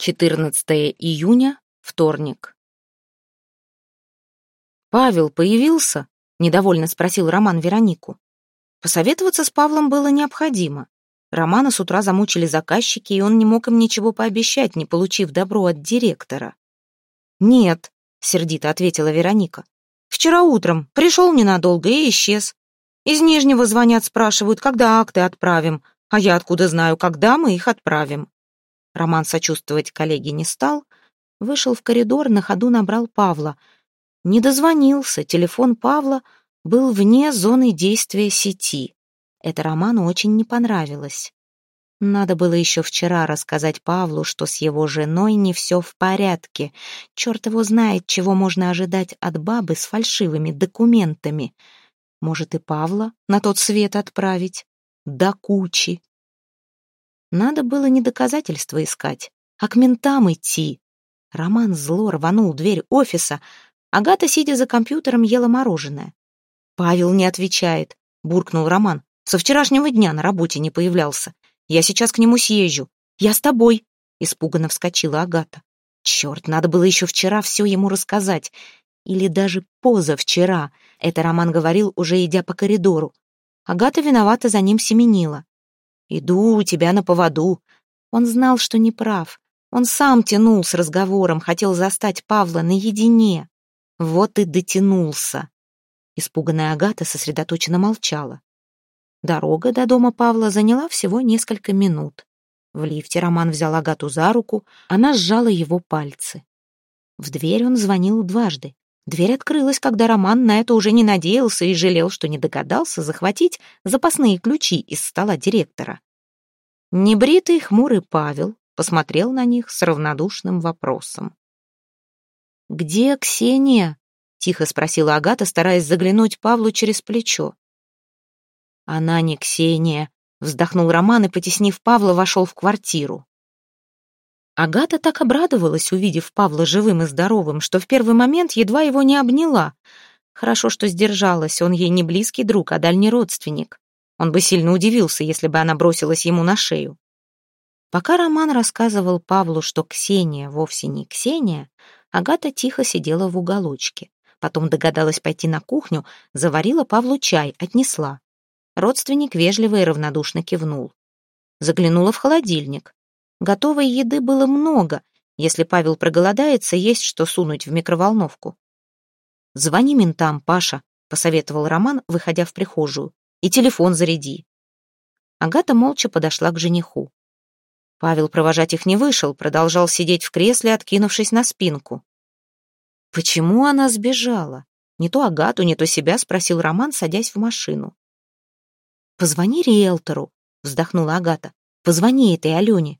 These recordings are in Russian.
14 июня, вторник. «Павел появился?» — недовольно спросил Роман Веронику. Посоветоваться с Павлом было необходимо. Романа с утра замучили заказчики, и он не мог им ничего пообещать, не получив добро от директора. «Нет», — сердито ответила Вероника. «Вчера утром пришел ненадолго и исчез. Из Нижнего звонят, спрашивают, когда акты отправим, а я откуда знаю, когда мы их отправим». Роман сочувствовать коллеге не стал, вышел в коридор, на ходу набрал Павла. Не дозвонился, телефон Павла был вне зоны действия сети. Это Роману очень не понравилось. Надо было еще вчера рассказать Павлу, что с его женой не все в порядке. Черт его знает, чего можно ожидать от бабы с фальшивыми документами. Может, и Павла на тот свет отправить? До кучи. Надо было не доказательства искать, а к ментам идти. Роман зло рванул дверь офиса. Агата, сидя за компьютером, ела мороженое. «Павел не отвечает», — буркнул Роман. «Со вчерашнего дня на работе не появлялся. Я сейчас к нему съезжу. Я с тобой», — испуганно вскочила Агата. «Черт, надо было еще вчера все ему рассказать. Или даже позавчера. Это Роман говорил, уже идя по коридору. Агата виновата за ним семенила. «Иду у тебя на поводу». Он знал, что не прав. Он сам тянул с разговором, хотел застать Павла наедине. Вот и дотянулся. Испуганная Агата сосредоточенно молчала. Дорога до дома Павла заняла всего несколько минут. В лифте Роман взял Агату за руку, она сжала его пальцы. В дверь он звонил дважды. Дверь открылась, когда Роман на это уже не надеялся и жалел, что не догадался захватить запасные ключи из стола директора. Небритый хмурый Павел посмотрел на них с равнодушным вопросом. «Где Ксения?» — тихо спросила Агата, стараясь заглянуть Павлу через плечо. «Она не Ксения», — вздохнул Роман и, потеснив Павла, вошел в квартиру. Агата так обрадовалась, увидев Павла живым и здоровым, что в первый момент едва его не обняла. Хорошо, что сдержалась, он ей не близкий друг, а дальний родственник. Он бы сильно удивился, если бы она бросилась ему на шею. Пока Роман рассказывал Павлу, что Ксения вовсе не Ксения, Агата тихо сидела в уголочке. Потом догадалась пойти на кухню, заварила Павлу чай, отнесла. Родственник вежливо и равнодушно кивнул. Заглянула в холодильник. Готовой еды было много. Если Павел проголодается, есть что сунуть в микроволновку. «Звони ментам, Паша», — посоветовал Роман, выходя в прихожую. «И телефон заряди». Агата молча подошла к жениху. Павел провожать их не вышел, продолжал сидеть в кресле, откинувшись на спинку. «Почему она сбежала?» Не то Агату, не то себя спросил Роман, садясь в машину. «Позвони риэлтору», — вздохнула Агата. «Позвони этой Алене.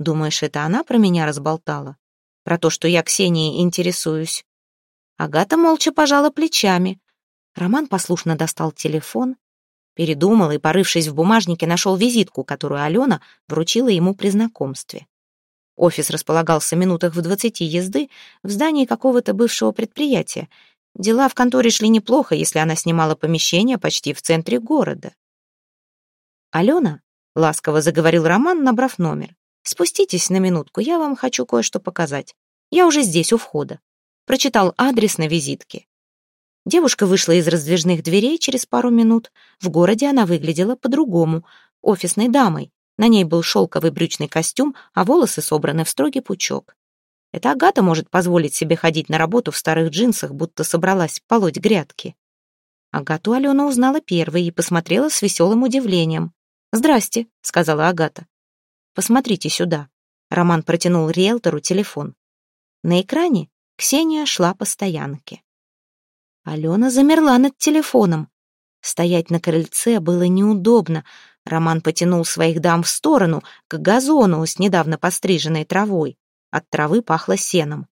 Думаешь, это она про меня разболтала? Про то, что я Ксенией интересуюсь?» Агата молча пожала плечами. Роман послушно достал телефон, передумал и, порывшись в бумажнике, нашел визитку, которую Алена вручила ему при знакомстве. Офис располагался минутах в двадцати езды в здании какого-то бывшего предприятия. Дела в конторе шли неплохо, если она снимала помещение почти в центре города. «Алена?» — ласково заговорил Роман, набрав номер. Спуститесь на минутку, я вам хочу кое-что показать. Я уже здесь, у входа. Прочитал адрес на визитке. Девушка вышла из раздвижных дверей через пару минут. В городе она выглядела по-другому, офисной дамой. На ней был шелковый брючный костюм, а волосы собраны в строгий пучок. Эта Агата может позволить себе ходить на работу в старых джинсах, будто собралась полоть грядки. Агату Алена узнала первой и посмотрела с веселым удивлением. «Здрасте», — сказала Агата. Посмотрите сюда». Роман протянул риэлтору телефон. На экране Ксения шла по стоянке. Алена замерла над телефоном. Стоять на крыльце было неудобно. Роман потянул своих дам в сторону, к газону с недавно постриженной травой. От травы пахло сеном.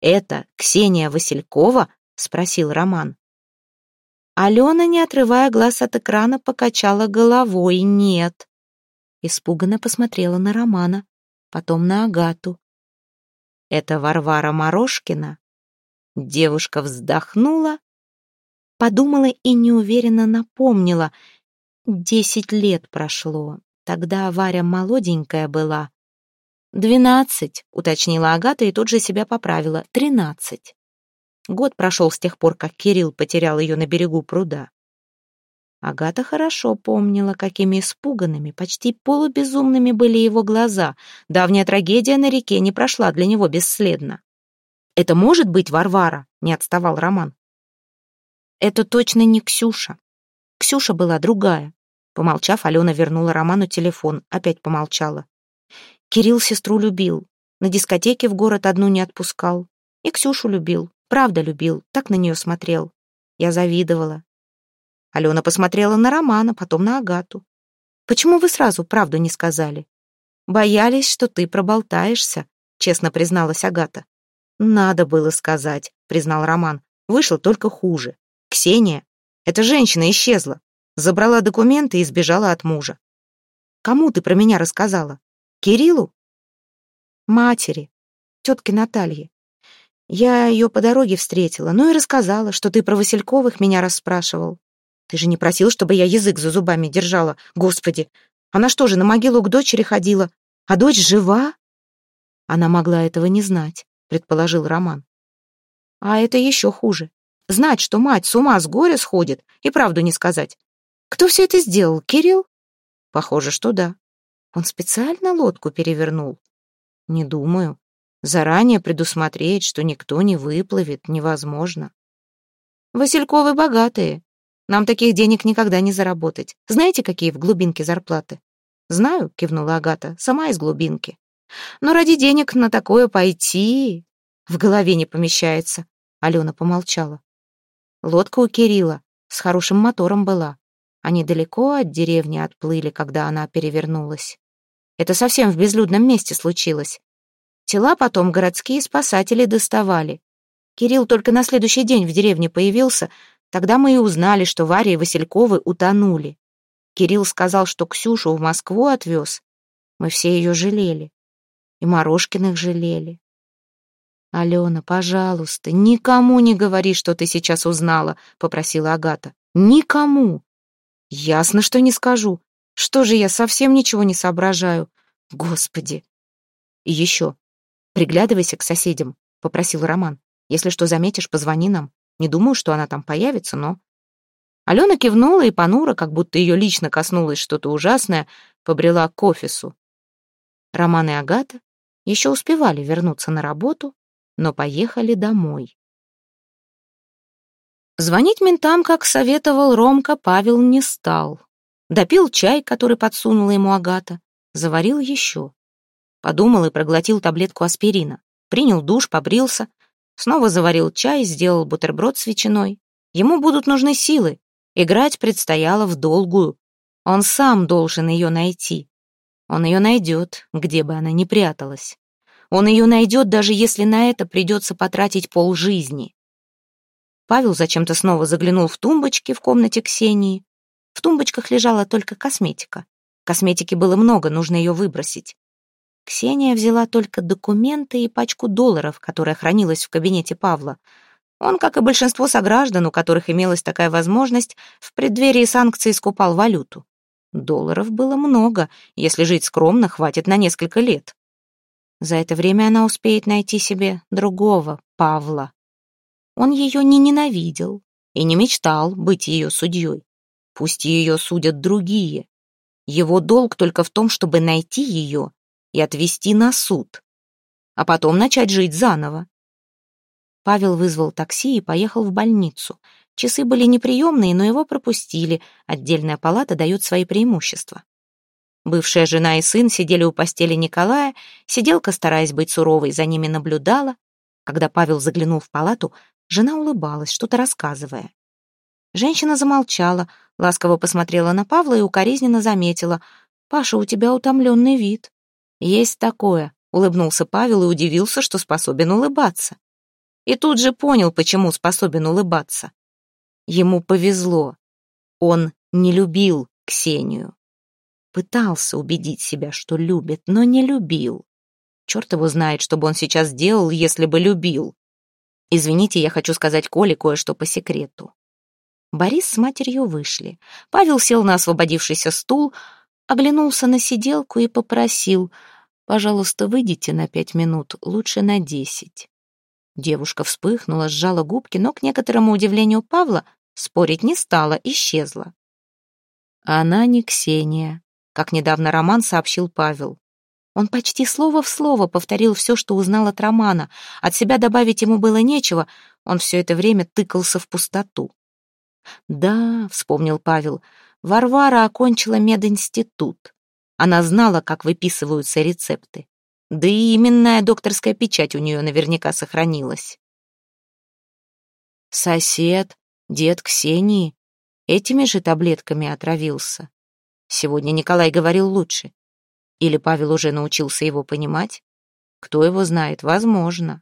«Это Ксения Василькова?» — спросил Роман. Алена, не отрывая глаз от экрана, покачала головой «нет». Испуганно посмотрела на Романа, потом на Агату. «Это Варвара Морошкина?» Девушка вздохнула, подумала и неуверенно напомнила. Десять лет прошло, тогда Варя молоденькая была. «Двенадцать», — уточнила Агата и тут же себя поправила. «Тринадцать». Год прошел с тех пор, как Кирилл потерял ее на берегу пруда. Агата хорошо помнила, какими испуганными, почти полубезумными были его глаза. Давняя трагедия на реке не прошла для него бесследно. «Это может быть Варвара?» — не отставал Роман. «Это точно не Ксюша. Ксюша была другая». Помолчав, Алена вернула Роману телефон, опять помолчала. Кирилл сестру любил, на дискотеке в город одну не отпускал. И Ксюшу любил, правда любил, так на нее смотрел. Я завидовала, Алена посмотрела на Романа, потом на Агату. «Почему вы сразу правду не сказали?» «Боялись, что ты проболтаешься», — честно призналась Агата. «Надо было сказать», — признал Роман. «Вышло только хуже. Ксения, эта женщина исчезла, забрала документы и сбежала от мужа. Кому ты про меня рассказала? Кириллу?» «Матери, тетке Наталье. Я ее по дороге встретила, ну и рассказала, что ты про Васильковых меня расспрашивал. Ты же не просил, чтобы я язык за зубами держала. Господи, она что же, на могилу к дочери ходила? А дочь жива? Она могла этого не знать, предположил Роман. А это еще хуже. Знать, что мать с ума с горя сходит, и правду не сказать. Кто все это сделал, Кирилл? Похоже, что да. Он специально лодку перевернул. Не думаю. Заранее предусмотреть, что никто не выплывет, невозможно. Васильковы богатые, нам таких денег никогда не заработать. Знаете, какие в глубинке зарплаты? Знаю, кивнула Агата, сама из глубинки. Но ради денег на такое пойти в голове не помещается. Алена помолчала. Лодка у Кирилла с хорошим мотором была. Они далеко от деревни отплыли, когда она перевернулась. Это совсем в безлюдном месте случилось. Тела потом городские спасатели доставали. Кирилл только на следующий день в деревне появился, Тогда мы и узнали, что Варя и Васильковы утонули. Кирилл сказал, что Ксюшу в Москву отвез. Мы все ее жалели. И Морошкиных жалели. «Алена, пожалуйста, никому не говори, что ты сейчас узнала», — попросила Агата. «Никому!» «Ясно, что не скажу. Что же я совсем ничего не соображаю? Господи!» «И еще. Приглядывайся к соседям», — попросил Роман. «Если что заметишь, позвони нам. Не думаю, что она там появится, но...» Алена кивнула и понуро, как будто ее лично коснулось что-то ужасное, побрела к офису. Роман и Агата еще успевали вернуться на работу, но поехали домой. Звонить ментам, как советовал Ромка, Павел не стал. Допил чай, который подсунула ему Агата, заварил еще. Подумал и проглотил таблетку аспирина. Принял душ, побрился, Снова заварил чай, сделал бутерброд с ветчиной. Ему будут нужны силы. Играть предстояло в долгую. Он сам должен ее найти. Он ее найдет, где бы она ни пряталась. Он ее найдет, даже если на это придется потратить полжизни. Павел зачем-то снова заглянул в тумбочки в комнате Ксении. В тумбочках лежала только косметика. Косметики было много, нужно ее выбросить. Ксения взяла только документы и пачку долларов, которая хранилась в кабинете Павла. Он, как и большинство сограждан, у которых имелась такая возможность, в преддверии санкций скупал валюту. Долларов было много, если жить скромно, хватит на несколько лет. За это время она успеет найти себе другого Павла. Он ее не ненавидел и не мечтал быть ее судьей. Пусть ее судят другие. Его долг только в том, чтобы найти ее и отвезти на суд, а потом начать жить заново. Павел вызвал такси и поехал в больницу. Часы были неприемные, но его пропустили. Отдельная палата дает свои преимущества. Бывшая жена и сын сидели у постели Николая, сиделка, стараясь быть суровой, за ними наблюдала. Когда Павел заглянул в палату, жена улыбалась, что-то рассказывая. Женщина замолчала, ласково посмотрела на Павла и укоризненно заметила. «Паша, у тебя утомленный вид». «Есть такое», — улыбнулся Павел и удивился, что способен улыбаться. И тут же понял, почему способен улыбаться. Ему повезло. Он не любил Ксению. Пытался убедить себя, что любит, но не любил. Черт его знает, что бы он сейчас сделал, если бы любил. Извините, я хочу сказать Коле кое-что по секрету. Борис с матерью вышли. Павел сел на освободившийся стул, оглянулся на сиделку и попросил Пожалуйста, выйдите на пять минут, лучше на десять». Девушка вспыхнула, сжала губки, но, к некоторому удивлению Павла, спорить не стала, исчезла. Она не Ксения, как недавно Роман сообщил Павел. Он почти слово в слово повторил все, что узнал от Романа. От себя добавить ему было нечего, он все это время тыкался в пустоту. «Да», — вспомнил Павел, — «Варвара окончила мединститут. Она знала, как выписываются рецепты. Да и именная докторская печать у нее наверняка сохранилась». Сосед, дед Ксении, этими же таблетками отравился. Сегодня Николай говорил лучше. Или Павел уже научился его понимать? Кто его знает, возможно.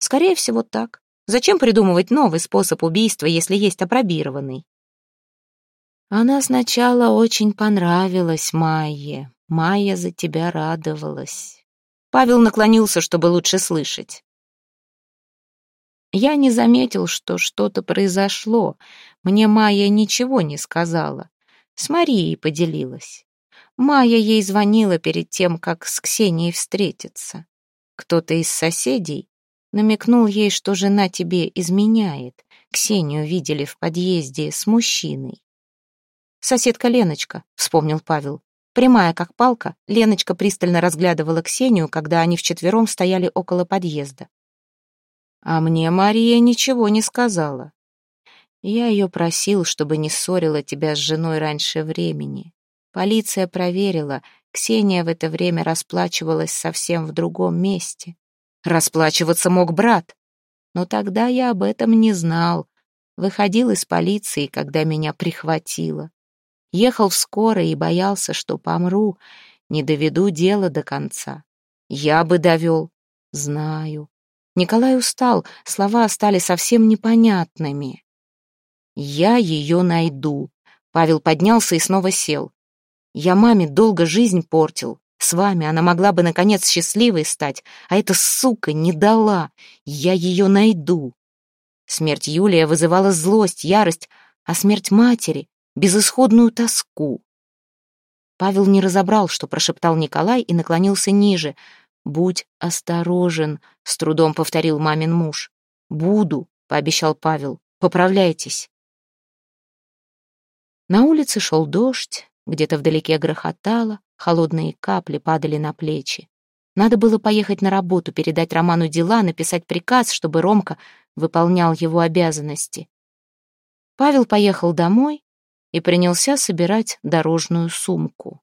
Скорее всего, так. Зачем придумывать новый способ убийства, если есть опробированный? Она сначала очень понравилась Майе. Майя за тебя радовалась. Павел наклонился, чтобы лучше слышать. Я не заметил, что что-то произошло. Мне Майя ничего не сказала. С Марией поделилась. Майя ей звонила перед тем, как с Ксенией встретиться. Кто-то из соседей намекнул ей, что жена тебе изменяет. Ксению видели в подъезде с мужчиной. «Соседка Леночка», — вспомнил Павел. Прямая, как палка, Леночка пристально разглядывала Ксению, когда они вчетвером стояли около подъезда. А мне Мария ничего не сказала. Я ее просил, чтобы не ссорила тебя с женой раньше времени. Полиция проверила, Ксения в это время расплачивалась совсем в другом месте. Расплачиваться мог брат. Но тогда я об этом не знал. Выходил из полиции, когда меня прихватило. Ехал в скорой и боялся, что помру, не доведу дело до конца. Я бы довел. Знаю. Николай устал, слова стали совсем непонятными. «Я ее найду». Павел поднялся и снова сел. «Я маме долго жизнь портил. С вами она могла бы, наконец, счастливой стать, а эта сука не дала. Я ее найду». Смерть Юлия вызывала злость, ярость, а смерть матери — безысходную тоску. Павел не разобрал, что прошептал Николай, и наклонился ниже — «Будь осторожен», — с трудом повторил мамин муж. «Буду», — пообещал Павел. «Поправляйтесь». На улице шел дождь, где-то вдалеке грохотало, холодные капли падали на плечи. Надо было поехать на работу, передать Роману дела, написать приказ, чтобы Ромка выполнял его обязанности. Павел поехал домой и принялся собирать дорожную сумку.